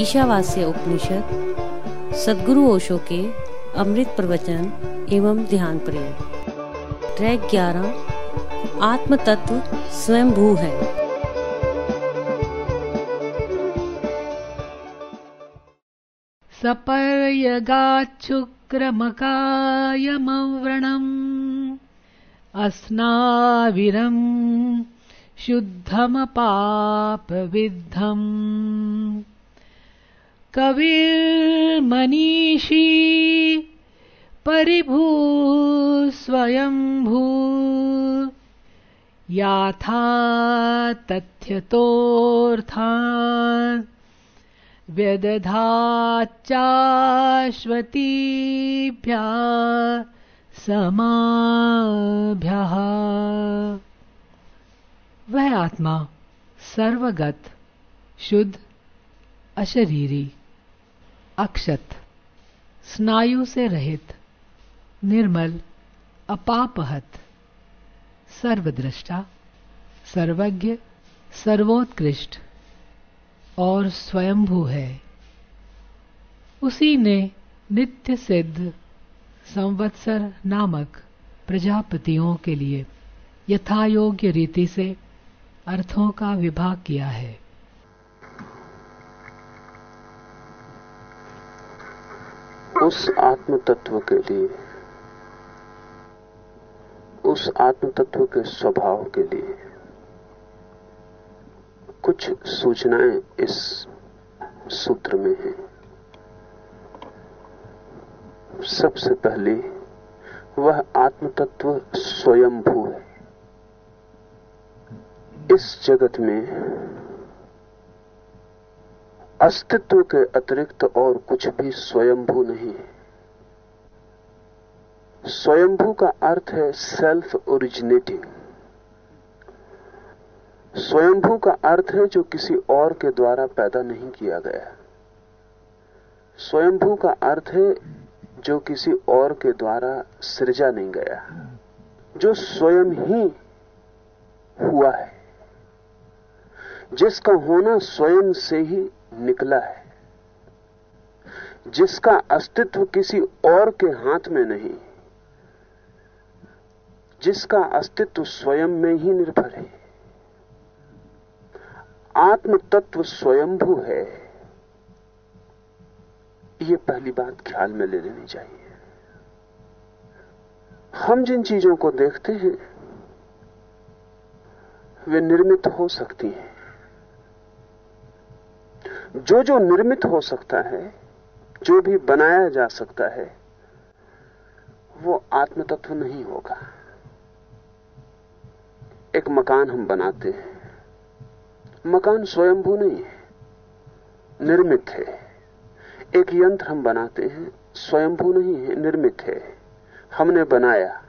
ईशावास्य उपनिषद, सदगुरु ओशो के अमृत प्रवचन एवं ध्यान प्रेम। ट्रैक ग्यारह आत्म तत्व स्वयं भू है। सपर्यगाच्छुक्रमकायमव्रणम् अस्नाविरम् शुद्धमपापविद्धम्। कविर्मनीषी परिभू स्वयंभू याथा तथ्यतोऽर्थान् व्यदधाच्चाश्वतीभ्यः समाभ्यः। वह आत्मा सर्वगत शुद्ध अशरीरी। अक्षत, स्नायु से रहित, निर्मल, अपापहत, सर्वदृष्टा, सर्वज्ञ, सर्वोत्कृष्ट और स्वयंभू है। उसी ने नित्य सिद्ध संवत्सर नामक प्रजापतियों के लिए यथायोग्य रीति से अर्थों का विभाग किया है। उस आत्म तत्व के लिए, उस आत्म तत्व के स्वभाव के लिए कुछ सूचनाएँ इस सूत्र में हैं। सबसे पहले, वह आत्म तत्व स्वयंभू है। इस जगत में अस्तित्व के अतिरिक्त और कुछ भी स्वयंभू नहीं है। स्वयंभू का अर्थ है सेल्फ ओरिजिनेटिंग स्वयंभू का अर्थ है जो किसी और के द्वारा पैदा नहीं किया गया। स्वयंभू का अर्थ है जो किसी और के द्वारा सृजा नहीं गया। जो स्वयं ही हुआ है। जिसका होना स्वयं से ही निकला है। जिसका अस्तित्व किसी और के हाथ में नहीं, जिसका अस्तित्व स्वयं में ही निर्भर है। आत्म तत्व स्वयंभू है। ये पहली बात ख्याल में ले लेनी चाहिए। हम जिन चीज़ों को देखते हैं, वे निर्मित हो सकती हैं। जो जो निर्मित हो सकता है, जो भी बनाया जा सकता है, वो आत्म तत्व नहीं होगा। एक मकान हम बनाते हैं। मकान स्वयंभू नहीं है, निर्मित है। एक यंत्र हम बनाते हैं, स्वयंभू नहीं है, निर्मित है। हमने बनाया।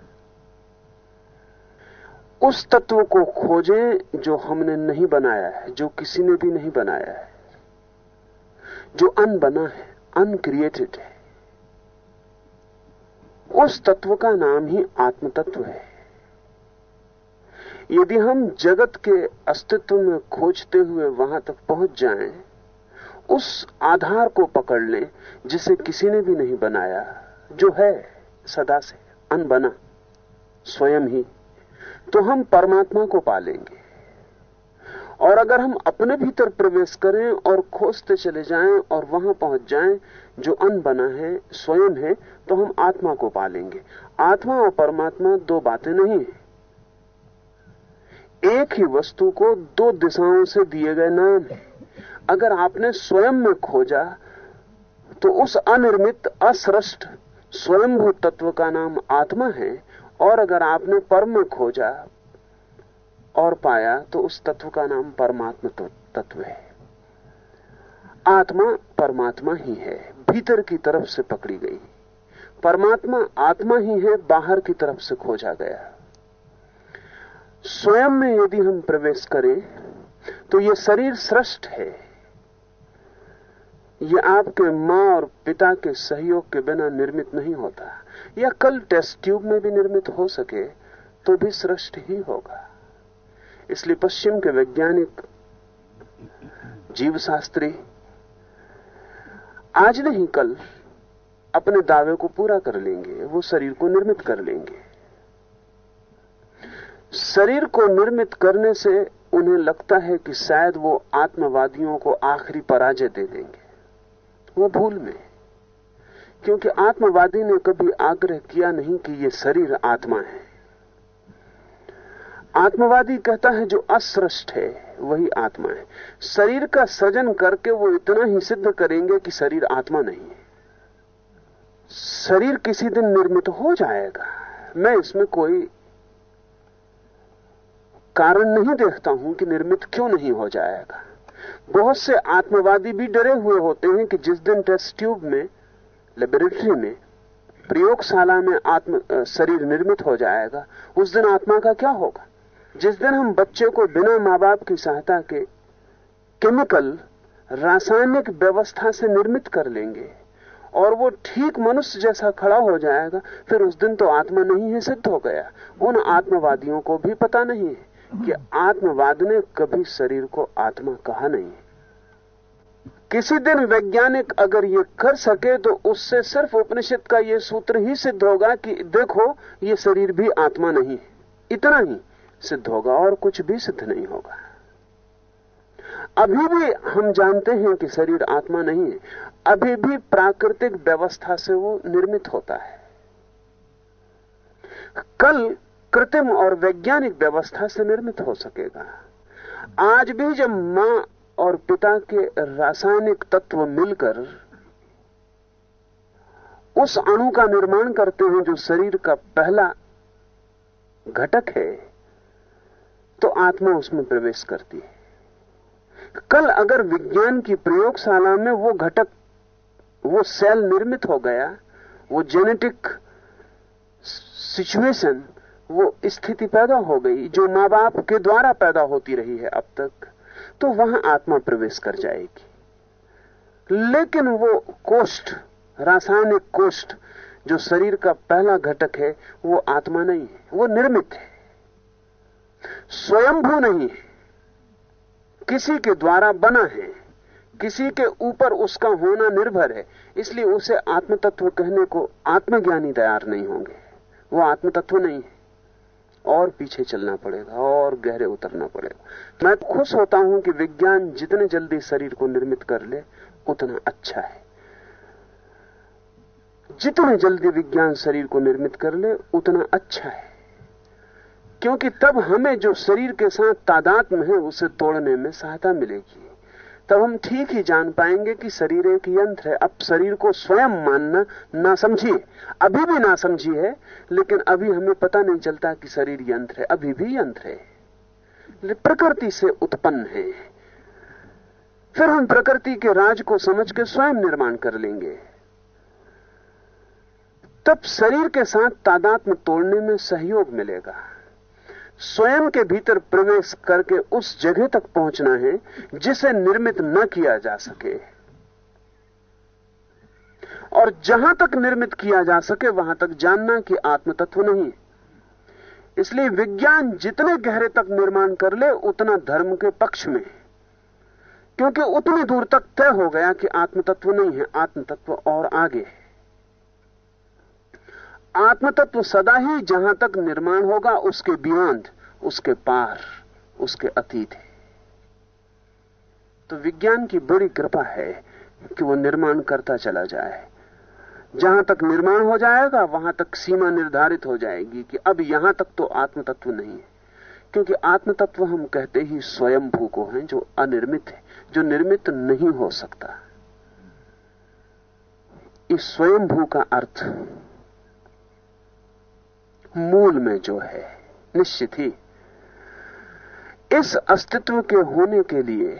उस तत्व को खोजें जो हमने नहीं बनाया है, जो किसी ने भी नहीं बनाया है। जो अनबना है अनक्रिएटेड है। उस तत्व का नाम ही आत्म तत्व है। यदि हम जगत के अस्तित्व में खोजते हुए वहाँ तक पहुँच जाएँ, उस आधार को पकड़ लें जिसे किसी ने भी नहीं बनाया जो है सदा से अनबना स्वयं ही तो हम परमात्मा को पालेंगे। और अगर हम अपने भीतर प्रवेश करें और खोजते चले जाएँ और वहाँ पहुँच जाएँ, जो अनबना है, स्वयं है तो हम आत्मा को पालेंगे। आत्मा और परमात्मा दो बातें नहीं है। एक ही वस्तु को दो दिशाओं से दिए गए नाम है। अगर आपने स्वयं में खोजा तो उस अनिर्मित, असृष्ट, स्वयंभू तत्व का नाम आत्मा है, और अगर आपने परम खोजा और पाया तो उस तत्व का नाम परमात्मा तत्व है। आत्मा परमात्मा ही है, भीतर की तरफ़ से पकड़ी गई। परमात्मा आत्मा ही है, बाहर की तरफ़ से खोजा गया। स्वयं में यदि हम प्रवेश करें तो यह शरीर श्रेष्ठ है। यह आपके माँ और पिता के सहयोग के बिना निर्मित नहीं होता। या कल टेस्ट ट्यूब में भी निर्मित हो सके तो भी श्रेष्ठ ही होगा। इसलिए पश्चिम के वैज्ञानिक, जीवशास्त्री, आज नहीं कल अपने दावे को पूरा कर लेंगे, वो शरीर को निर्मित कर लेंगे। शरीर को निर्मित करने से उन्हें लगता है कि शायद वो आत्मवादियों को आखिरी पराजय दे देंगे। वो भूल में, क्योंकि आत्मवादी ने कभी आग्रह किया नहीं कि ये शरीर आत्मा है। आत्मवादी कहता है जो असृष्ट है, वही आत्मा है। शरीर का सृजन करके वो इतना ही सिद्ध करेंगे कि शरीर आत्मा नहीं है। शरीर किसी दिन निर्मित हो जाएगा। मैं इसमें कोई कारण नहीं देखता हूँ कि निर्मित क्यों नहीं हो जाएगा। बहुत से आत्मवादी भी डरे हुए होते हैं कि जिस दिन टेस्ट ट्यूब में, लेबोरेटरी में, प्रयोगशाला में आत्म शरीर निर्मित हो जाएगा, उस दिन आत्मा का क्या होगा? जिस दिन हम बच्चे को बिना माँ बाप की सहायता के केमिकल, रासायनिक व्यवस्था से निर्मित कर लेंगे और वो ठीक मनुष्य जैसा खड़ा हो जाएगा, फिर उस दिन तो आत्मा नहीं है, सिद्ध हो गया। उन आत्मवादियों को भी पता नहीं है कि आत्मवाद ने कभी शरीर को आत्मा कहा नहीं किसी दिन वैज्ञानिक अगर ये कर सके तो उससे सिर्फ़ उपनिषद का ये सूत्र ही सिद्ध होगा कि देखो, ये शरीर भी आत्मा नहीं है। इतना ही। सिद्ध होगा और कुछ भी सिद्ध नहीं होगा। अभी भी हम जानते हैं कि शरीर आत्मा नहीं है अभी भी प्राकृतिक व्यवस्था से वो निर्मित होता है। कल कृत्रिम और वैज्ञानिक व्यवस्था से निर्मित हो सकेगा। आज भी जब माँ और पिता के रासायनिक तत्व मिलकर उस अणु का निर्माण करते हैं जो शरीर का पहला घटक है तो आत्मा उसमें प्रवेश करती है। कल अगर विज्ञान की प्रयोगशाला में वो घटक, वो सेल निर्मित हो गया, वो जेनेटिक सिचुएशन वो स्थिति पैदा हो गई, जो माँ बाप के द्वारा पैदा होती रही है अब तक तो वहाँ आत्मा प्रवेश कर जाएगी। लेकिन वो कोष्ठ, रासायनिक कोष्ठ, जो शरीर का पहला घटक है, वो आत्मा नहीं है, वो निर्मित है। स्वयंभू नहीं। किसी के द्वारा बना है, किसी के ऊपर उसका होना निर्भर है, इसलिए उसे आत्म तत्व कहने को आत्मज्ञानी तैयार नहीं होंगे। वो आत्म तत्व नहीं है। और पीछे चलना पड़ेगा, और गहरे उतरना पड़ेगा। मैं खुश होता हूँ कि विज्ञान जितने जल्दी शरीर को निर्मित कर ले, उतना अच्छा है। जितने जल्दी विज्ञान शरीर को निर्मित कर ले, उतना अच्छा है। क्योंकि तब हमें जो शरीर के साथ तादाद में है, उसे तोड़ने में सहायता मिलेगी। तब हम ठीक ही जान पाएँगे कि शरीर एक यंत्र है। अब शरीर को स्वयं मानना ना समझिए अभी भी ना समझी है, लेकिन अभी हमें पता नहीं चलता कि शरीर यंत्र है। अभी भी यंत्र है। प्रकृति से उत्पन्न है। फिर हम प्रकृति के राज को समझ के स्वयं निर्माण कर लेंगे। तब शरीर के साथ तादाद में तोड़ने में सहयोग मिलेगा। स्वयं के भीतर प्रवेश करके उस जगह तक पहुँचना है जिसे निर्मित न किया जा सके। और जहाँ तक निर्मित किया जा सके, वहाँ तक जानना कि आत्म तत्व नहीं इसलिए विज्ञान जितने गहरे तक निर्माण कर ले, उतना धर्म के पक्ष में क्योंकि उतनी दूर तक तय हो गया कि आत्म तत्व नहीं है आत्म तत्व और आगे है। आत्म तत्व सदा ही, जहाँ तक निर्माण होगा उसके बियॉन्ड उसके पार, उसके अतीत है। तो विज्ञान की बड़ी कृपा है कि वो निर्माण करता चला जाए। जहाँ तक निर्माण हो जाएगा, वहाँ तक सीमा निर्धारित हो जाएगी कि अब यहाँ तक तो आत्म तत्व नहीं है। क्योंकि आत्म तत्व हम कहते ही स्वयं भू को है, जो अनिर्मित है, जो निर्मित नहीं हो सकता। इस स्वयं भू का अर्थ मूल में जो है, निश्चित ही। इस अस्तित्व के होने के लिए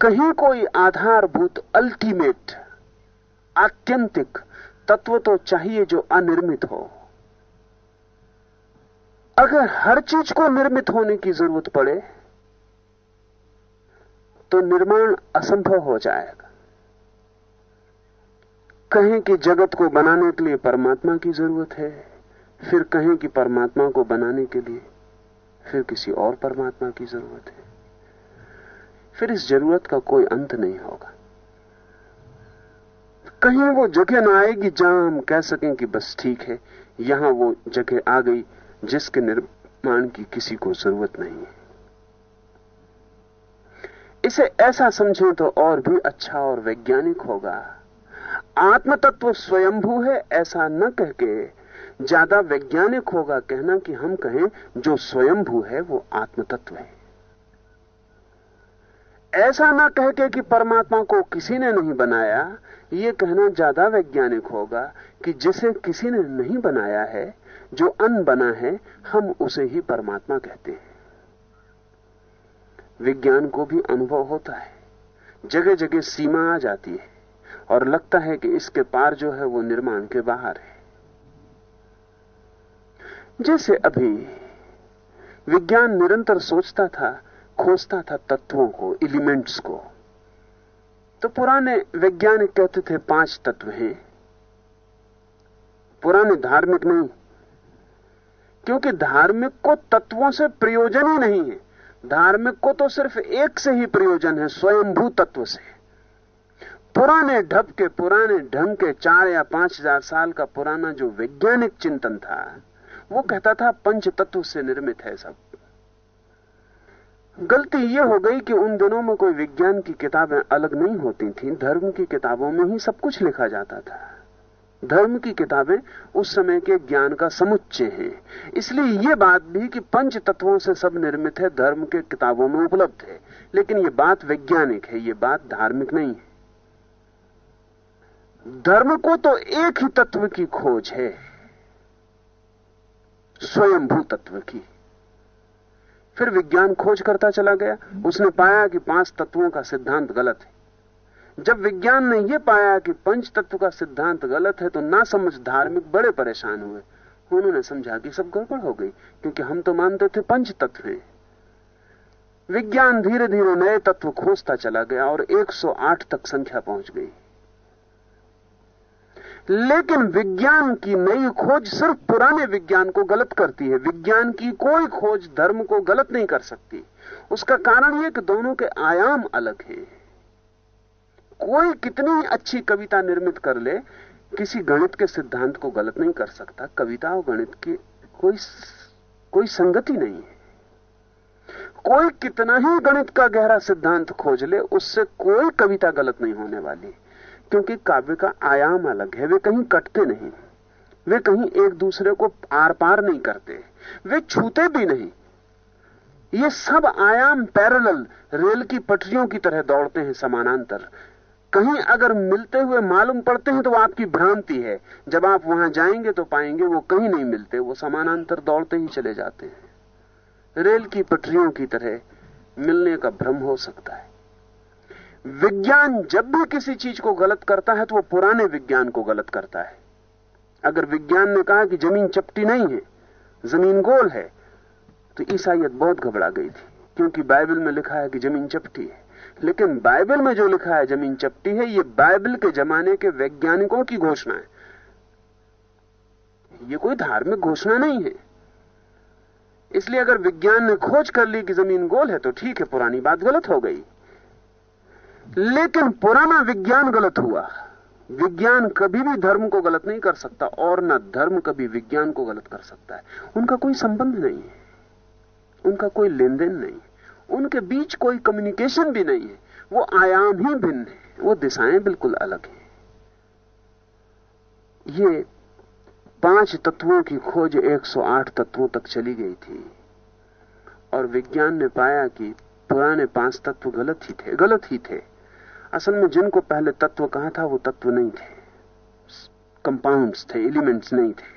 कहीं कोई आधारभूत अल्टीमेट आत्यंतिक तत्व तो चाहिए जो अनिर्मित हो। अगर हर चीज़ को निर्मित होने की ज़रूरत पड़े तो निर्माण असंभव हो जाएगा। कहें कि जगत को बनाने के लिए परमात्मा की ज़रूरत है। फिर कहें कि परमात्मा को बनाने के लिए फिर किसी और परमात्मा की ज़रूरत है। फिर इस ज़रूरत का कोई अंत नहीं होगा। कहीं वो जगह ना आएगी जहाँ हम कह सकें कि बस ठीक है, यहाँ वो जगह आ गई जिसके निर्माण की किसी को ज़रूरत नहीं है। इसे ऐसा समझें तो और भी अच्छा और वैज्ञानिक होगा। आत्म तत्व स्वयंभू है, ऐसा न कह के ज़्यादा वैज्ञानिक होगा कहना कि हम कहें, जो स्वयंभू है, वो आत्म तत्व है। ऐसा ना कह के कि परमात्मा को किसी ने नहीं बनाया, ये कहना ज़्यादा वैज्ञानिक होगा कि जिसे किसी ने नहीं बनाया है, जो अन बना है, हम उसे ही परमात्मा कहते हैं। विज्ञान को भी अनुभव होता है। जगह जगह सीमा आ जाती है, और लगता है कि इसके पार जो है, वो निर्माण के बाहर है। जैसे अभी विज्ञान निरंतर सोचता था, खोजता था तत्वों को, एलिमेंट्स को। तो पुराने वैज्ञानिक कहते थे पाँच तत्व हैं। पुराने धार्मिक नहीं, क्योंकि धार्मिक को तत्वों से प्रयोजन ही नहीं है। धार्मिक को तो सिर्फ़ एक से ही प्रयोजन है, स्वयंभू तत्व से। पुराने ढप के, पुराने ढंग के चार या पाँच हज़ार साल का पुराना जो वैज्ञानिक चिंतन था वो कहता था, पंच तत्व से निर्मित है सब। गलती यह हो गई कि उन दिनों में कोई विज्ञान की किताबें अलग नहीं होती थी, धर्म की किताबों में ही सब कुछ लिखा जाता था। धर्म की किताबें उस समय के ज्ञान का समुच्चय हैं। इसलिए यह बात भी कि पंच तत्वों से सब निर्मित है, धर्म के किताबों में उपलब्ध है। लेकिन यह बात वैज्ञानिक है यह बात धार्मिक नहीं है। धर्म को तो एक ही तत्व की खोज है। स्वयंभू तत्व की। फिर विज्ञान खोज करता चला गया। उसने पाया कि पाँच तत्वों का सिद्धांत गलत है। जब विज्ञान ने यह पाया कि पंच तत्व का सिद्धांत गलत है तो ना समझ धार्मिक बड़े परेशान हुए। उन्होंने समझा कि सब गड़बड़ हो गई, क्योंकि हम तो मानते थे पंच तत्व विज्ञान धीरे धीरे नए तत्व खोजता चला गया और 108 तक संख्या पहुँच गई। लेकिन विज्ञान की नई खोज सिर्फ़ पुराने विज्ञान को गलत करती है। विज्ञान की कोई खोज धर्म को गलत नहीं कर सकती। उसका कारण यह कि दोनों के आयाम अलग हैं। कोई कितनी अच्छी कविता निर्मित कर ले, किसी गणित के सिद्धांत को गलत नहीं कर सकता। कविता और गणित की कोई कोई संगति नहीं है। कोई कितना ही गणित का गहरा सिद्धांत खोज ले, उससे कोई कविता गलत नहीं होने वाली। क्योंकि काव्य का आयाम अलग है, वे कहीं कटते नहीं। वे कहीं एक दूसरे को आर पार नहीं करते। वे छूते भी नहीं। ये सब आयाम पैरेलल रेल की पटरियों की तरह दौड़ते हैं समानांतर। कहीं अगर मिलते हुए मालूम पड़ते हैं तो आपकी भ्रांति है। जब आप वहाँ जाएँगे तो पाएँगे वो कहीं नहीं मिलते, वो समानांतर दौड़ते ही चले जाते हैं। रेल की पटरियों की तरह मिलने का भ्रम हो सकता है। विज्ञान जब भी किसी चीज़ को गलत करता है तो वो पुराने विज्ञान को गलत करता है। अगर विज्ञान ने कहा कि ज़मीन चपटी नहीं है, ज़मीन गोल है तो ईसाइत बहुत घबरा गई थी, क्योंकि बाइबल में लिखा है कि ज़मीन चपटी है। लेकिन बाइबल में जो लिखा है ज़मीन चपटी है, ये बाइबल के जमाने के वैज्ञानिकों की घोषणा है। ये कोई धार्मिक घोषणा नहीं है। इसलिए अगर विज्ञान ने खोज कर ली कि ज़मीन गोल है तो ठीक है, पुरानी बात गलत हो गई। लेकिन पुराना विज्ञान गलत हुआ। विज्ञान कभी भी धर्म को गलत नहीं कर सकता और न धर्म कभी विज्ञान को गलत कर सकता है। उनका कोई संबंध नहीं है। उनका कोई लेन देन नहीं उनके बीच कोई कम्युनिकेशन भी नहीं है। वो आयाम ही भिन्न है। वो दिशाएँ बिल्कुल अलग हैं। ये पाँच तत्वों की खोज 108 तत्वों तक चली गई थी। और विज्ञान ने पाया कि पुराने पाँच तत्व गलत ही थे, गलत ही थे। असल में जिनको पहले तत्व कहा था, वो तत्व नहीं थे। कंपाउंड्स थे एलिमेंट्स नहीं थे।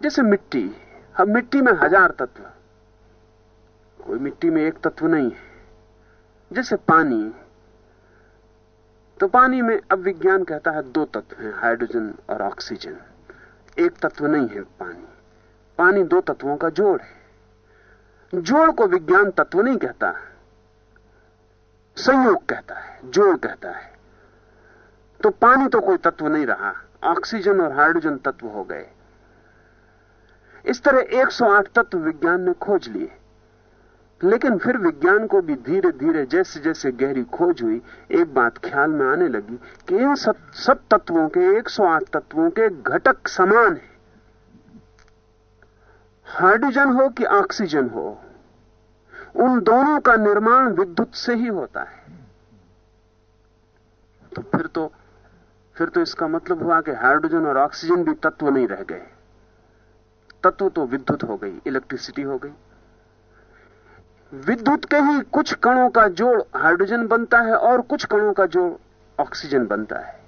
जैसे मिट्टी, अब मिट्टी में हज़ार तत्व। कोई मिट्टी में एक तत्व नहीं है। जैसे पानी तो पानी में अब विज्ञान कहता है दो तत्व हैं हाइड्रोजन और ऑक्सीजन एक तत्व नहीं है पानी। पानी दो तत्वों का जोड़ है। जोड़ को विज्ञान तत्व नहीं कहता। है संयोग कहता है, जोड़ कहता है। तो पानी तो कोई तत्व नहीं रहा, ऑक्सीजन और हाइड्रोजन तत्व हो गए। इस तरह 108 तत्व विज्ञान ने खोज लिए। लेकिन फिर विज्ञान को भी धीरे धीरे जैसे जैसे गहरी खोज हुई, एक बात ख्याल में आने लगी कि इन सब सब तत्वों के 108 तत्वों के घटक समान है। हाइड्रोजन हो कि ऑक्सीजन हो उन दोनों का निर्माण विद्युत से ही होता है। तो फिर तो फिर तो इसका मतलब हुआ कि हाइड्रोजन और ऑक्सीजन भी तत्व नहीं रह गए। तत्व तो विद्युत हो गई, इलेक्ट्रिसिटी हो गई। विद्युत के ही कुछ कणों का जोड़ हाइड्रोजन बनता है और कुछ कणों का जोड़ ऑक्सीजन बनता है।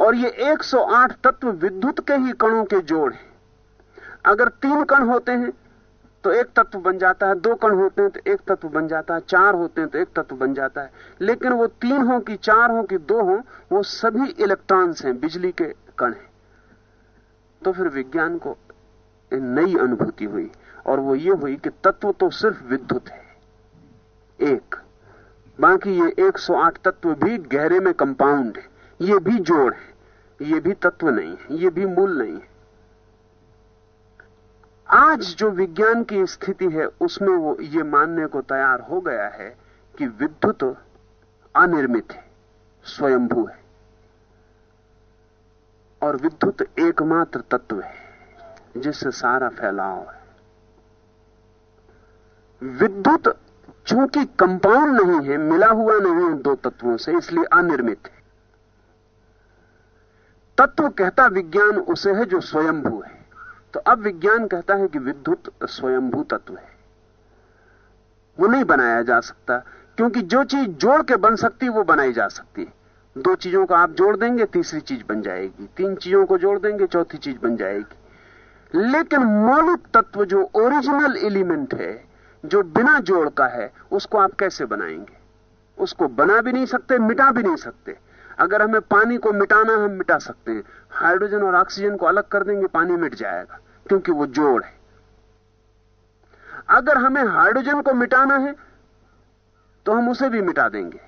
और ये 108 तत्व विद्युत के ही कणों के जोड़ हैं। अगर तीन कण होते हैं तो एक तत्व बन जाता है, दो कण होते हैं तो एक तत्व बन जाता है, चार होते हैं तो एक तत्व बन जाता है। लेकिन वो तीन हो कि चार हो कि दो हो, वो सभी इलेक्ट्रॉन्स हैं, बिजली के कण हैं। तो फिर विज्ञान को नई अनुभूति हुई, और वो ये हुई कि तत्व तो सिर्फ़ विद्युत है, एक। बाकी ये 108 तत्व भी गहरे में कंपाउंड है, ये भी जोड़ है, ये भी तत्व नहीं है, ये भी मूल नहीं है। आज जो विज्ञान की स्थिति है, उसमें वो ये मानने को तैयार हो गया है कि विद्युत अनिर्मित है, स्वयंभू है। और विद्युत एकमात्र तत्व है, जिससे सारा फैलाव है। विद्युत चूँकि कंपाउंड नहीं है, मिला हुआ नहीं है दो तत्वों से, इसलिए अनिर्मित है। तत्व कहता विज्ञान उसे है जो स्वयंभू है। तो अब विज्ञान कहता है कि विद्युत स्वयंभू तत्व है। वो नहीं बनाया जा सकता, क्योंकि जो चीज़ जोड़ के बन सकती है वो बनाई जा सकती है। दो चीज़ों को आप जोड़ देंगे, तीसरी चीज़ बन जाएगी। तीन चीज़ों को जोड़ देंगे, चौथी चीज़ बन जाएगी। लेकिन मौलिक तत्व जो ओरिजिनल एलिमेंट है, जो बिना जोड़ का है, उसको आप कैसे बनाएँगे? उसको बना भी नहीं सकते, मिटा भी नहीं सकते। अगर हमें पानी को मिटाना हम मिटा सकते हैं। हाइड्रोजन और ऑक्सीजन को अलग कर देंगे, पानी मिट जाएगा, क्योंकि वो जोड़ है। अगर हमें हाइड्रोजन को मिटाना है तो हम उसे भी मिटा देंगे।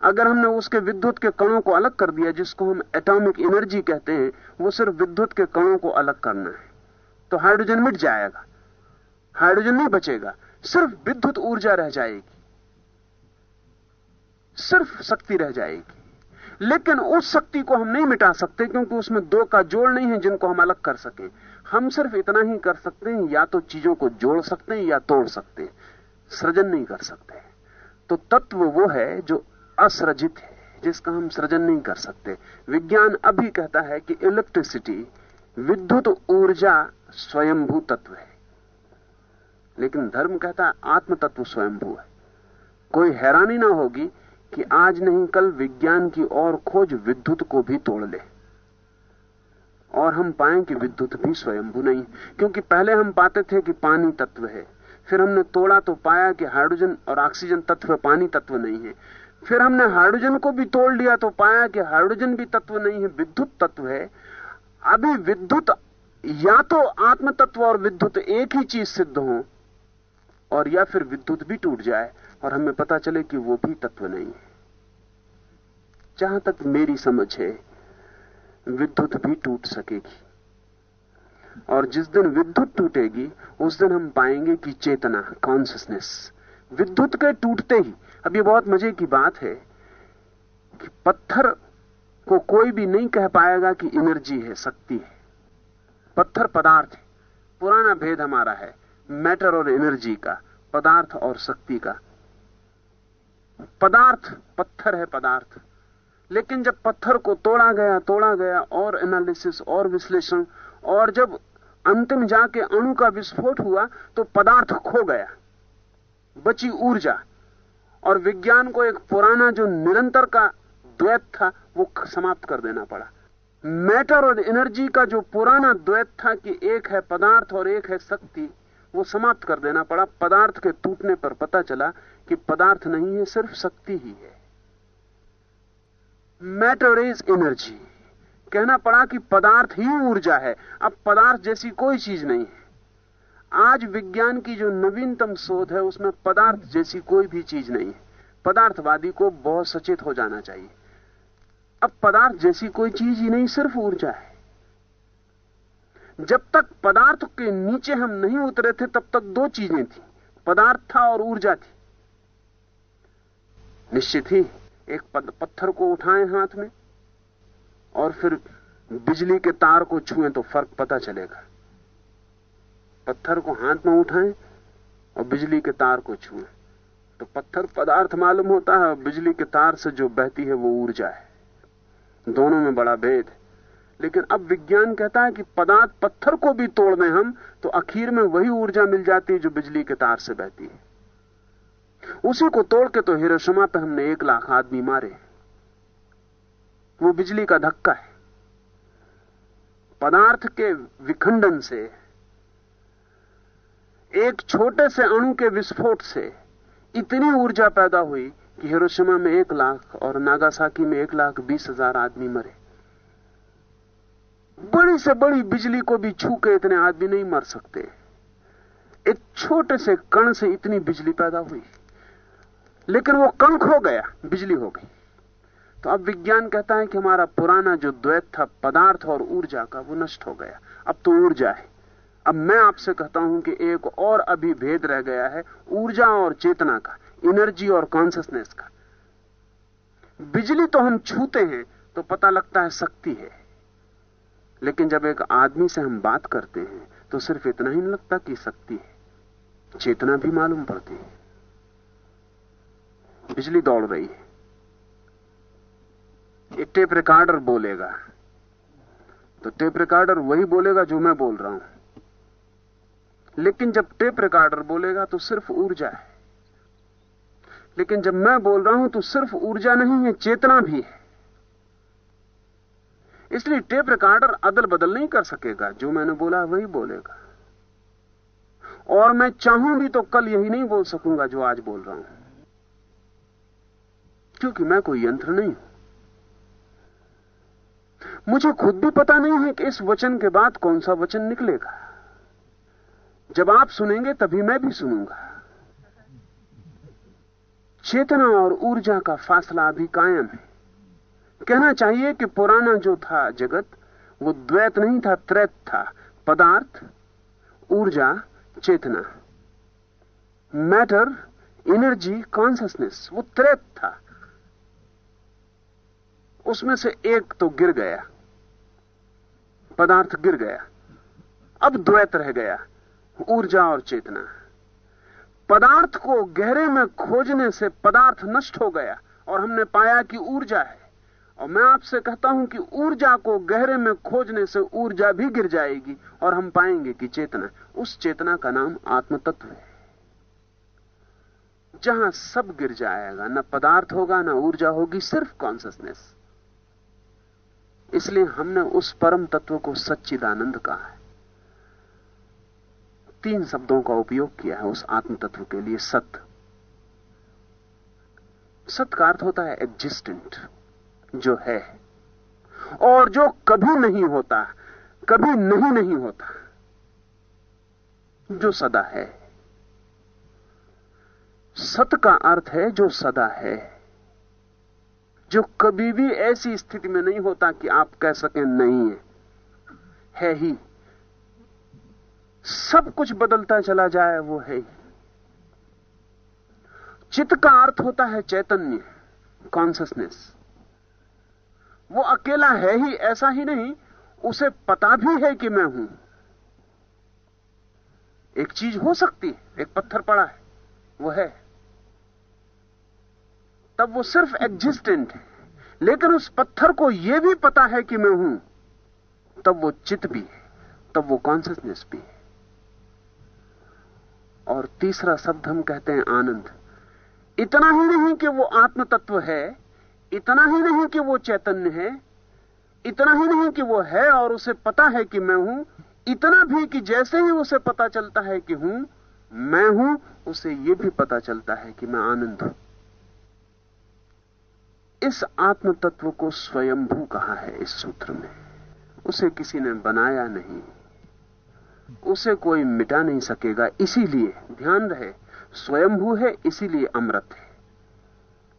अगर हमने उसके विद्युत के कणों को अलग कर दिया, जिसको हम एटॉमिक एनर्जी कहते हैं, वो सिर्फ़ विद्युत के कणों को अलग करना है तो हाइड्रोजन मिट जाएगा। हाइड्रोजन नहीं बचेगा, सिर्फ़ विद्युत ऊर्जा रह जाएगी। सिर्फ़ शक्ति रह जाएगी। लेकिन उस शक्ति को हम नहीं मिटा सकते क्योंकि उसमें दो का जोड़ नहीं है जिनको हम अलग कर सकें। हम सिर्फ़ इतना ही कर सकते हैं, या तो चीज़ों को जोड़ सकते हैं, या तोड़ सकते हैं। सृजन नहीं कर सकते। तो तत्व वो है जो असृजित है, जिसका हम सृजन नहीं कर सकते। विज्ञान अभी कहता है कि इलेक्ट्रिसिटी विद्युत ऊर्जा स्वयंभू तत्व है। लेकिन धर्म कहता है आत्म तत्व स्वयंभू है। कोई हैरानी ना होगी कि आज नहीं, कल विज्ञान की और खोज विद्युत को भी तोड़ ले। और हम पाएँ कि विद्युत भी स्वयंभू नहीं, क्योंकि पहले हम पाते थे कि पानी तत्व है। फिर हमने तोड़ा तो पाया कि हाइड्रोजन और ऑक्सीजन तत्व पानी तत्व नहीं है। फिर हमने हाइड्रोजन को भी तोड़ लिया तो पाया कि हाइड्रोजन भी तत्व नहीं है, विद्युत तत्व है। अभी विद्युत या तो आत्म तत्व और विद्युत एक ही चीज़ सिद्ध हो, और या फिर विद्युत भी टूट जाए। और हमें पता चले कि वो भी तत्व नहीं है। जहाँ तक मेरी समझ है, विद्युत भी टूट सकेगी। और जिस दिन विद्युत टूटेगी, उस दिन हम पाएँगे कि चेतना कॉन्सियसनेस विद्युत के टूटते ही। अब ये बहुत मज़े की बात है कि पत्थर को कोई भी नहीं कह पाएगा कि एनर्जी है, शक्ति है। पत्थर पदार्थ पुराना भेद हमारा है। मैटर और एनर्जी का, पदार्थ और शक्ति का। पदार्थ, पत्थर है पदार्थ। लेकिन जब पत्थर को तोड़ा गया तोड़ा गया, और एनालिसिस और विश्लेषण, और जब अंतिम जाके अणु का विस्फोट हुआ तो पदार्थ खो गया, बची ऊर्जा। और विज्ञान को एक पुराना जो निरंतर का द्वैत था, वो समाप्त कर देना पड़ा। मैटर और एनर्जी का जो पुराना द्वैत था कि एक है पदार्थ और एक है शक्ति वो समाप्त कर देना पड़ा। पदार्थ के टूटने पर पता चला कि पदार्थ नहीं है, सिर्फ़ शक्ति ही है। मैटर इज़ एनर्जी कहना पड़ा कि पदार्थ ही ऊर्जा है। अब पदार्थ जैसी कोई चीज़ नहीं है। आज विज्ञान की जो नवीनतम शोध है, उसमें पदार्थ जैसी कोई भी चीज़ नहीं है। पदार्थवादी को बहुत सचेत हो जाना चाहिए। अब पदार्थ जैसी कोई चीज़ ही नहीं, सिर्फ़ ऊर्जा है। जब तक पदार्थ के नीचे हम नहीं उतरे थे, तब तक दो चीज़ें थी। पदार्थ था और ऊर्जा थी। निश्चित ही एक पत्थर को उठाएँ हाथ में और फिर बिजली के तार को छुएँ तो फ़र्क पता चलेगा। पत्थर को हाथ में उठाएँ और बिजली के तार को छुएँ। तो पत्थर पदार्थ मालूम होता है और बिजली के तार से जो बहती है वो ऊर्जा है। दोनों में बड़ा भेद है। लेकिन अब विज्ञान कहता है कि पदार्थ पत्थर को भी तोड़ दें हम तो आखिर में वही ऊर्जा मिल जाती है जो बिजली के तार से बहती है। उसी को तोड़ के तो हिरोशिमा पे हमने एक लाख आदमी मारे। वो बिजली का धक्का है। पदार्थ के विखंडन से, एक छोटे से अणु के विस्फोट से इतनी ऊर्जा पैदा हुई कि हिरोशिमा में एक लाख और नागासाकी में एक लाख बीस हज़ार आदमी मरे। बड़ी से बड़ी बिजली को भी छू के इतने आदमी नहीं मर सकते। एक छोटे से कण से इतनी बिजली पैदा हुई। लेकिन वो कण खो गया, बिजली हो गई। तो अब विज्ञान कहता है कि हमारा पुराना जो द्वैत था, पदार्थ और ऊर्जा का, वो नष्ट हो गया। अब तो ऊर्जा है। अब मैं आपसे कहता हूँ कि एक और अभी भेद रह गया है, ऊर्जा और चेतना का, एनर्जी और कॉन्सियसनेस का। बिजली तो हम छूते हैं तो पता लगता है शक्ति है। लेकिन जब एक आदमी से हम बात करते हैं तो सिर्फ़ इतना ही नहीं लगता कि शक्ति है। चेतना भी मालूम पड़ती है। बिजली दौड़ रही है। एक टेप रिकॉर्डर बोलेगा। तो टेप रिकॉर्डर वही बोलेगा जो मैं बोल रहा हूँ। लेकिन जब टेप रिकॉर्डर बोलेगा तो सिर्फ़ ऊर्जा है। लेकिन जब मैं बोल रहा हूँ तो सिर्फ़ ऊर्जा नहीं है, चेतना भी है। इसलिए टेप रिकॉर्डर अदल बदल नहीं कर सकेगा। जो मैंने बोला, वही बोलेगा। और मैं चाहूँ भी तो कल यही नहीं बोल सकूँगा जो आज बोल रहा हूँ। क्योंकि मैं कोई यंत्र नहीं हूँ। मुझे खुद भी पता नहीं है कि इस वचन के बाद कौन सा वचन निकलेगा। जब आप सुनेंगे, तभी मैं भी सुनूँगा। चेतना और ऊर्जा का फासला अभी कायम है। कहना चाहिए कि पुराना जो था जगत, वो द्वैत नहीं था, त्रैत था। पदार्थ, ऊर्जा, चेतना। मैटर एनर्जी कॉन्सियसनेस वो त्रैत था। उसमें से एक तो गिर गया। पदार्थ गिर गया। अब द्वैत रह गया। ऊर्जा और चेतना। पदार्थ को गहरे में खोजने से पदार्थ नष्ट हो गया और हमने पाया कि ऊर्जा है। और मैं आपसे कहता हूँ कि ऊर्जा को गहरे में खोजने से ऊर्जा भी गिर जाएगी और हम पाएँगे कि चेतना, उस चेतना का नाम आत्म तत्व है। जहाँ सब गिर जाएगा, न पदार्थ होगा, ना ऊर्जा होगी, सिर्फ़ कॉन्सियसनेस इसलिए हमने उस परम तत्व को सच्चिदानंद कहा है। तीन शब्दों का उपयोग किया है उस आत्म तत्व के लिए सत्य सत्य का अर्थ होता है एग्जिस्टेंट जो है। और जो कभी नहीं होता, कभी नहीं नहीं होता, जो सदा है। सत का अर्थ है जो सदा है। जो कभी भी ऐसी स्थिति में नहीं होता कि आप कह सकें नहीं है है ही। सब कुछ बदलता चला जाए, वो है ही। चित्त का अर्थ होता है चैतन्य कॉन्सियसनेस वो अकेला है ही, ऐसा ही नहीं, उसे पता भी है कि मैं हूँ। एक चीज़ हो सकती है, एक पत्थर पड़ा है, वो है। तब वो सिर्फ़ एग्जिस्टेंट है, लेकिन उस पत्थर को यह भी पता है कि मैं हूँ। तब वो चित भी है, तब वो कॉन्सियसनेस भी है। और तीसरा शब्द हम कहते हैं आनंद। इतना ही नहीं कि वो आत्म तत्व है इतना ही नहीं कि वो चैतन्य है, इतना ही नहीं कि वो है और उसे पता है कि मैं हूँ, इतना भी कि जैसे ही उसे पता चलता है कि हूँ, मैं हूँ, उसे यह भी पता चलता है कि मैं आनंद हूँ। इस आत्म तत्व को स्वयंभू कहा है इस सूत्र में। उसे किसी ने बनाया नहीं। उसे कोई मिटा नहीं सकेगा, इसीलिए, ध्यान रहे, स्वयंभू है, इसीलिए अमृत है।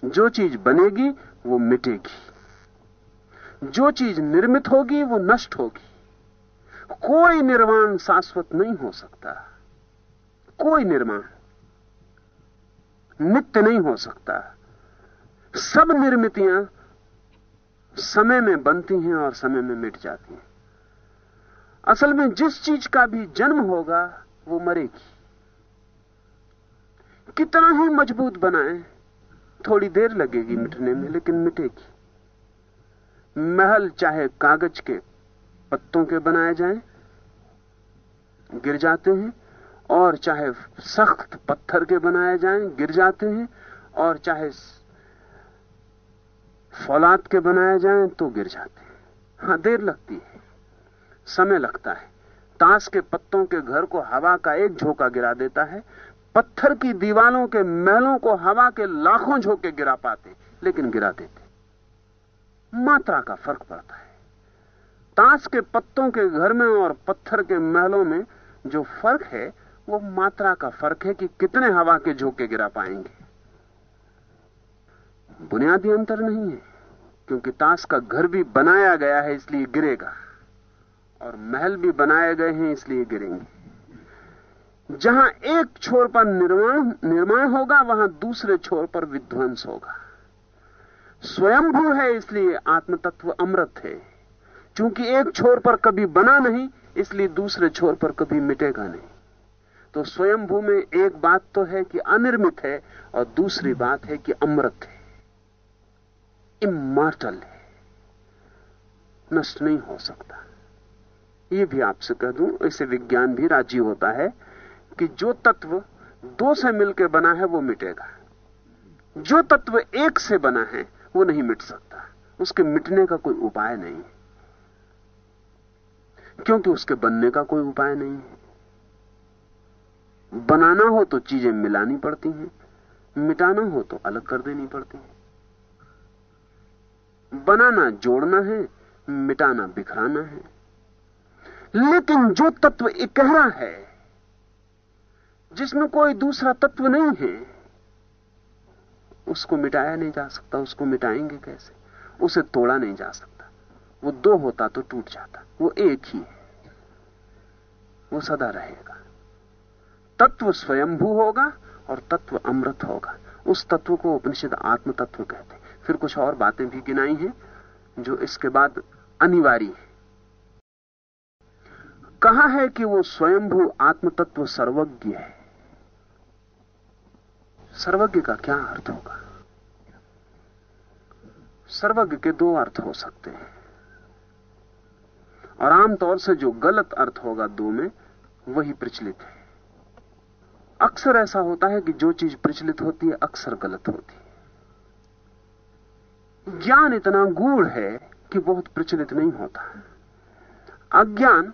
जो चीज़ बनेगी वो मिटेगी। जो चीज़ निर्मित होगी, वो नष्ट होगी। कोई निर्माण शाश्वत नहीं हो सकता। कोई निर्माण नित्य नहीं हो सकता। सब निर्मितियाँ समय में बनती हैं और समय में मिट जाती हैं। असल में जिस चीज़ का भी जन्म होगा, वो मरेगी। कितना ही मज़बूत बनाए थोड़ी देर लगेगी मिटने में, लेकिन मिटेगी। महल चाहे कागज़ के पत्तों के बनाए जाएँ, गिर जाते हैं, और चाहे सख्त पत्थर के बनाए जाएँ, गिर जाते हैं, और चाहे फौलाद के बनाए जाएँ तो गिर जाते हैं। हाँ, देर लगती है। समय लगता है। ताश के पत्तों के घर को हवा का एक झोंका गिरा देता है पत्थर की दीवालों के महलों को हवा के लाखों झोंके गिरा पाते, लेकिन गिरा देते। मात्रा का फ़र्क पड़ता है। ताश के पत्तों के घर में और पत्थर के महलों में जो फ़र्क है, वो मात्रा का फ़र्क है कि कितने हवा के झोंके गिरा पाएँगे। बुनियादी अंतर नहीं है, क्योंकि ताश का घर भी बनाया गया है, इसलिए गिरेगा, और महल भी बनाए गए हैं, इसलिए गिरेंगे। जहाँ एक छोर पर निर्माण निर्माण होगा, वहाँ दूसरे छोर पर विध्वंस होगा। स्वयंभू है, इसलिए आत्मतत्व अमृत है। क्योंकि एक छोर पर कभी बना नहीं, इसलिए दूसरे छोर पर कभी मिटेगा नहीं। तो स्वयंभू में एक बात तो है कि अनिर्मित है, और दूसरी बात है कि अमृत है। इमार्टल है। नष्ट नहीं हो सकता। ये भी आपसे कह दूँ इसे विज्ञान भी राज़ी होता है। कि जो तत्व दो से मिलकर बना है, वो मिटेगा। जो तत्व एक से बना है, वो नहीं मिट सकता। उसके मिटने का कोई उपाय नहीं। क्योंकि उसके बनने का कोई उपाय नहीं है। बनाना हो तो चीज़ें मिलानी पड़ती हैं। मिटाना हो तो अलग कर देनी पड़ती है। बनाना, जोड़ना है, मिटाना, बिखराना है। लेकिन जो तत्व इकहरा है जिसमें कोई दूसरा तत्व नहीं है, उसको मिटाया नहीं जा सकता, उसको मिटाएँगे कैसे? उसे तोड़ा नहीं जा सकता। वो दो होता तो टूट जाता, वो एक ही है। वो सदा रहेगा। तत्व स्वयंभू होगा और तत्व अमृत होगा। उस तत्व को उपनिषद आत्म तत्व कहते हैं। फिर कुछ और बातें भी गिनाई हैं, जो इसके बाद अनिवार्य है। कहा है कि वो स्वयंभू आत्म तत्व सर्वज्ञ है। सर्वज्ञ का क्या अर्थ होगा? सर्वज्ञ के दो अर्थ हो सकते हैं। और आमतौर से जो गलत अर्थ होगा दो में, वही प्रचलित है। अक्सर ऐसा होता है कि जो चीज़ प्रचलित होती है, अक्सर गलत होती है। ज्ञान इतना गूढ़ है कि बहुत प्रचलित नहीं होता। अज्ञान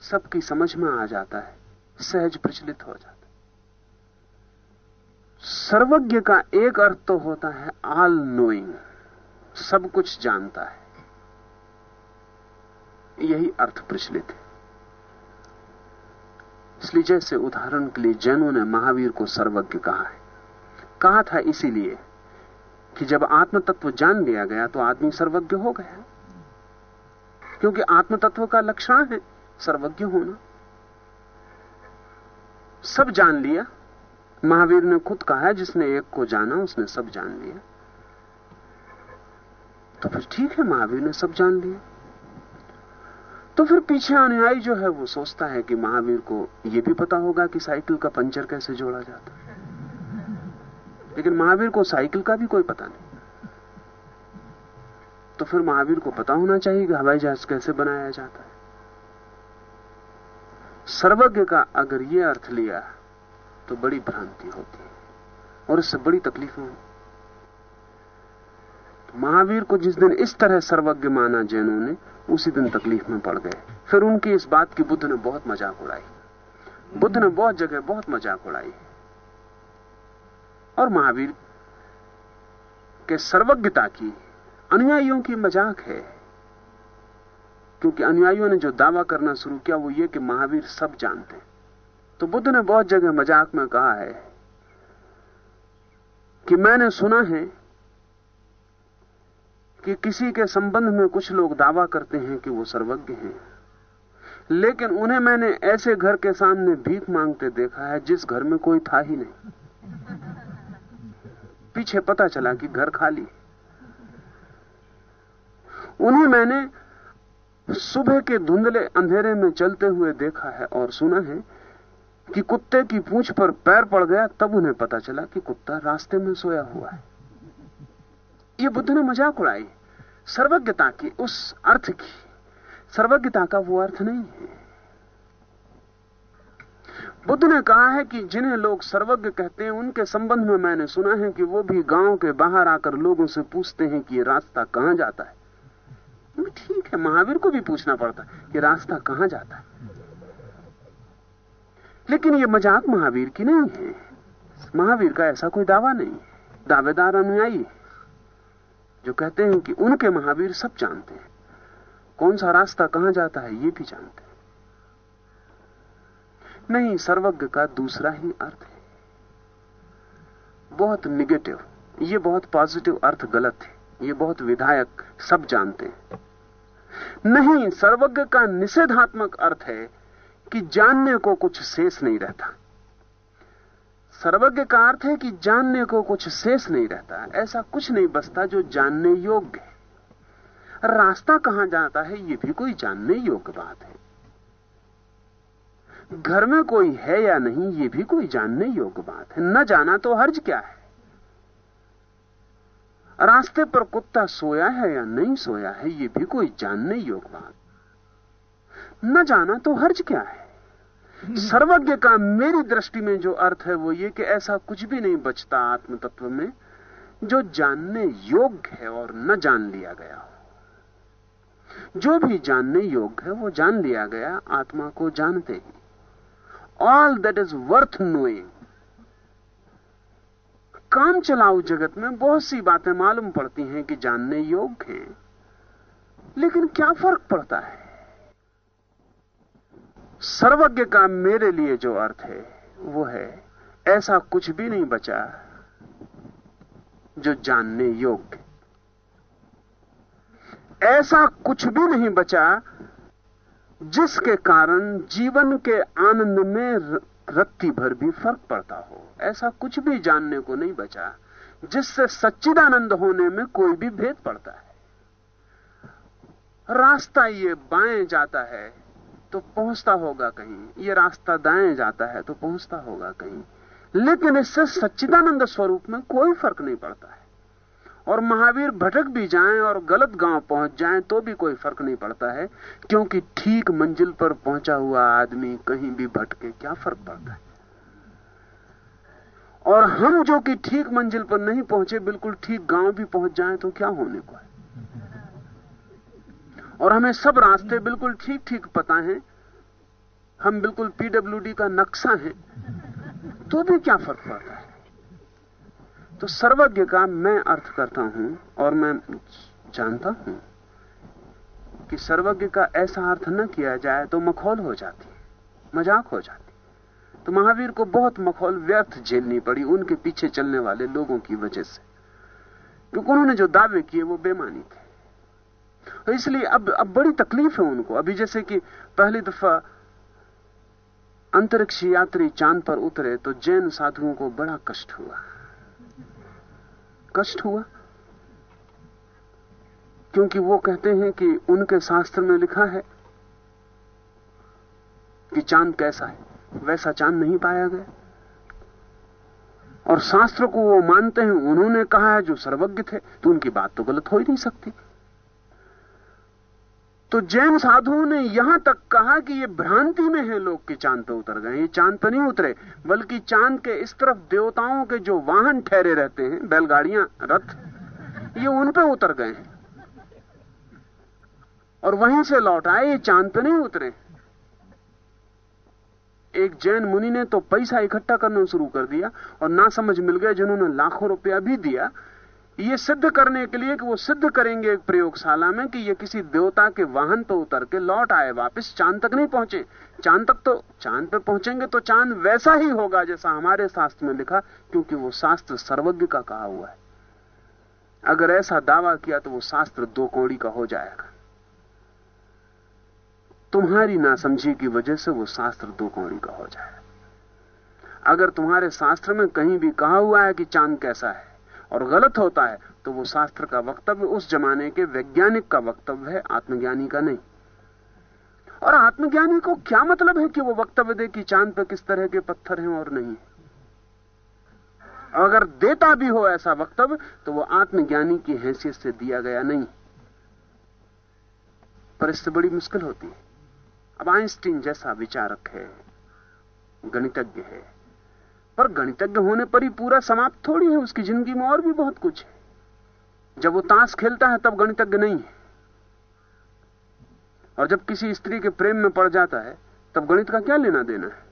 सबकी समझ में आ जाता है, सहज प्रचलित हो जाता है। सर्वज्ञ का एक अर्थ तो होता है ऑल नोइंग सब कुछ जानता है। यही अर्थ प्रचलित है। इसलिए जैसे उदाहरण के लिए जैनों ने महावीर को सर्वज्ञ कहा है। कहा था इसीलिए कि जब आत्म तत्व जान लिया गया तो आदमी सर्वज्ञ हो गया। क्योंकि आत्म तत्व का लक्षण है, सर्वज्ञ होना। सब जान लिया महावीर ने खुद कहा है जिसने एक को जाना, उसने सब जान लिया। तो फिर ठीक है, महावीर ने सब जान लिया। तो फिर पीछे अनुयायी जो है, वो सोचता है कि महावीर को यह भी पता होगा कि साइकिल का पंचर कैसे जोड़ा जाता है। लेकिन महावीर को साइकिल का भी कोई पता नहीं। तो फिर महावीर को पता होना चाहिए कि हवाई जहाज़ कैसे बनाया जाता है। सर्वज्ञ का अगर यह अर्थ लिया तो बड़ी भ्रांति होती है। और इससे बड़ी तकलीफें होती तो महावीर को जिस दिन इस तरह सर्वज्ञ माना जैनों ने, उसी दिन तकलीफ़ में पड़ गए। फिर उनकी इस बात की बुद्ध ने बहुत मज़ाक उड़ाई। बुद्ध ने बहुत जगह बहुत मज़ाक उड़ाई। और महावीर के सर्वज्ञता की, अनुयायियों की मज़ाक है। क्योंकि अनुयायियों ने जो दावा करना शुरू किया, वो ये कि महावीर सब जानते तो बुद्ध ने बहुत जगह मज़ाक में कहा है कि मैंने सुना है कि किसी के संबंध में कुछ लोग दावा करते हैं कि वो सर्वज्ञ हैं। लेकिन उन्हें मैंने ऐसे घर के सामने भीख मांगते देखा है जिस घर में कोई था ही नहीं। पीछे पता चला कि घर खाली उन्हें मैंने सुबह के धुंधले अंधेरे में चलते हुए देखा है और सुना है कि कुत्ते की पूंछ पर पैर पड़ गया, तब उन्हें पता चला कि कुत्ता रास्ते में सोया हुआ है। ये बुद्ध ने मज़ाक उड़ाई। सर्वज्ञता की उस अर्थ की। सर्वज्ञता का वो अर्थ नहीं है। बुद्ध ने कहा है कि जिन्हें लोग सर्वज्ञ कहते हैं, उनके संबंध में मैंने सुना है कि वो भी गाँव के बाहर आकर लोगों से पूछते हैं कि रास्ता कहाँ जाता है। ठीक है, महावीर को भी पूछना पड़ता है कि रास्ता कहाँ जाता है। लेकिन ये मज़ाक महावीर की नहीं है। महावीर का ऐसा कोई दावा नहीं दावेदार अनुयायी जो कहते हैं कि उनके महावीर सब जानते हैं। कौन सा रास्ता कहाँ जाता है, ये भी जानते हैं। नहीं, सर्वज्ञ का दूसरा ही अर्थ है। बहुत निगेटिव ये बहुत पॉजिटिव अर्थ गलत है। ये बहुत विधायक सब जानते हैं। नहीं, सर्वज्ञ का निषेधात्मक अर्थ है कि जानने को कुछ शेष नहीं रहता। सर्वज्ञ का अर्थ है कि जानने को कुछ शेष नहीं रहता। ऐसा कुछ नहीं बचता जो जानने योग्य है। रास्ता कहाँ जाता है, ये भी कोई जानने योग्य बात है। घर में कोई है या नहीं, ये भी कोई जानने योग्य बात है। न जाना तो हर्ज क्या है? रास्ते पर कुत्ता सोया है या नहीं सोया है, ये भी कोई जानने योग्य बात न जाना तो हर्ज क्या है? सर्वज्ञ का मेरी दृष्टि में जो अर्थ है वो ये कि ऐसा कुछ भी नहीं बचता आत्म तत्व में जो जानने योग्य है और न जान लिया गया हो। जो भी जानने योग्य है वो जान लिया गया आत्मा को जानते ही। All that is worth knowing काम चलाऊ जगत में बहुत सी बातें मालूम पड़ती हैं कि जानने योग्य हैं लेकिन क्या फ़र्क पड़ता है? सर्वज्ञ का मेरे लिए जो अर्थ है, वो है, ऐसा कुछ भी नहीं बचा जो जानने योग्य। ऐसा कुछ भी नहीं बचा जिसके कारण जीवन के आनंद में रत्ती भर भी फ़र्क पड़ता हो। ऐसा कुछ भी जानने को नहीं बचा जिससे सच्चिदानंद होने में कोई भी भेद पड़ता है। रास्ता ये बाएँ जाता है तो पहुँचता होगा कहीं। ये रास्ता दाएँ जाता है तो पहुँचता होगा कहीं। लेकिन इससे सच्चिदानंद स्वरूप में कोई फ़र्क नहीं पड़ता है। और महावीर भटक भी जाएँ और गलत गाँव पहुँच जाएँ तो भी कोई फ़र्क नहीं पड़ता है, क्योंकि ठीक मंजिल पर पहुँचा हुआ आदमी कहीं भी भटके क्या फ़र्क पड़ता है? और हम जो कि ठीक मंजिल पर नहीं पहुँचे, बिल्कुल ठीक गाँव भी पहुँच जाएँ तो क्या होने को है? और हमें सब रास्ते बिल्कुल ठीक ठीक पता है। हम बिल्कुल पीडब्ल्यूडी का नक्शा है। तो भी क्या फ़र्क पड़ता है? तो सर्वज्ञ का मैं अर्थ करता हूँ और मैं जानता हूँ कि सर्वज्ञ का ऐसा अर्थ न किया जाए तो मखौल हो जाती है, मज़ाक हो जाती तो महावीर को बहुत मखौल व्यर्थ झेलनी पड़ी उनके पीछे चलने वाले लोगों की वजह से, क्योंकि उन्होंने जो दावे किए वो बेमानी थे। इसलिए अब अब बड़ी तकलीफ़ है उनको। अभी जैसे कि पहली दफ़ा अंतरिक्ष यात्री चाँद पर उतरे तो जैन साधुओं को बड़ा कष्ट हुआ। कष्ट हुआ? क्योंकि वो कहते हैं कि उनके शास्त्र में लिखा है कि चाँद कैसा है, वैसा चाँद नहीं पाया गया। और शास्त्र को वो मानते हैं, उन्होंने कहा है जो सर्वज्ञ थे तो उनकी बात तो गलत हो ही नहीं सकती। तो जैन साधुओं ने यहाँ तक कहा कि ये भ्रांति में है लोग कि चाँद पे उतर गए। ये चाँद पे नहीं उतरे, बल्कि चाँद के इस तरफ़ देवताओं के जो वाहन ठहरे रहते हैं, बैलगाड़ियाँ, रथ, ये उन पे उतर गए और वहीं से लौट आए, ये चाँद पे नहीं उतरे। एक जैन मुनि ने तो पैसा इकट्ठा करना शुरू कर दिया, और ना समझ मिल गए जिन्होंने लाखों रुपया भी दिया। ये सिद्ध करने के लिए कि वो सिद्ध करेंगे एक प्रयोगशाला में कि ये किसी देवता के वाहन पर उतर के लौट आए, वापस चाँद तक नहीं पहुँचे। चाँद तक तो चाँद पे पहुँचेंगे तो चाँद वैसा ही होगा जैसा हमारे शास्त्र में लिखा, क्योंकि वो शास्त्र सर्वज्ञ का कहा हुआ है। अगर ऐसा दावा किया तो वो शास्त्र दो कौड़ी का हो जाएगा। तुम्हारी नासमझी की वजह से वो शास्त्र दो कौड़ी का हो जाएगा। अगर तुम्हारे शास्त्र में कहीं भी कहा हुआ है कि चाँद कैसा है और गलत होता है तो वो शास्त्र का वक्तव्य उस जमाने के वैज्ञानिक का वक्तव्य है, आत्मज्ञानी का नहीं। और आत्मज्ञानी को क्या मतलब है कि वो वक्तव्य दे कि चाँद पर किस तरह के पत्थर हैं और नहीं? अगर देता भी हो ऐसा वक्तव्य तो वो आत्मज्ञानी की हैसियत से दिया गया नहीं। पर इससे बड़ी मुश्किल होती है। अब आइंस्टीन जैसा विचारक है, गणितज्ञ है पर गणितज्ञ होने पर ही पूरा समाप्त थोड़ी है उसकी ज़िंदगी में और भी बहुत कुछ है। जब वो ताश खेलता है तब गणितज्ञ नहीं है। और जब किसी स्त्री के प्रेम में पड़ जाता है, तब गणित का क्या लेना देना है?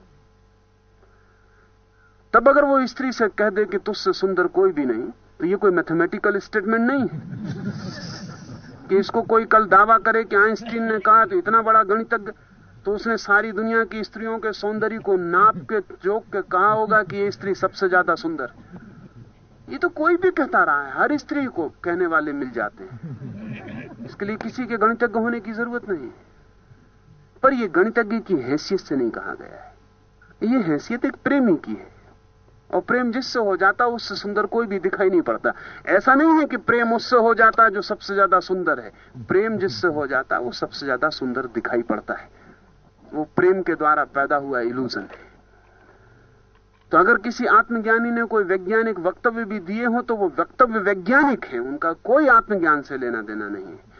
तब अगर वो स्त्री से कह दे कि तुझसे सुंदर कोई भी नहीं तो ये कोई मैथमेटिकल स्टेटमेंट नहीं है। कि इसको कोई कल दावा करे कि आइंस्टीन ने कहा तो इतना बड़ा गणितज्ञ तो उसने सारी दुनिया की स्त्रियों के सौंदर्य को नाप के जोक के कहा होगा कि ये स्त्री सबसे ज़्यादा सुंदर। ये तो कोई भी कहता रहा है, हर स्त्री को कहने वाले मिल जाते हैं। इसके लिए किसी के गणितज्ञ होने की ज़रूरत नहीं पर यह गणितज्ञ की हैसियत से नहीं कहा गया है। यह हैसियत एक प्रेमी की है। और प्रेम जिससे हो जाता, उससे सुंदर कोई भी दिखाई नहीं पड़ता। ऐसा नहीं है कि प्रेम उससे हो जाता जो सबसे ज़्यादा सुंदर है। प्रेम जिससे हो जाता, वो सबसे ज़्यादा सुंदर दिखाई पड़ता है। वो प्रेम के द्वारा पैदा हुआ इल्यूजन है। तो अगर किसी आत्मज्ञानी ने कोई वैज्ञानिक वक्तव्य भी दिए हो तो वो वक्तव्य वैज्ञानिक है। उनका कोई आत्मज्ञान से लेना देना नहीं है।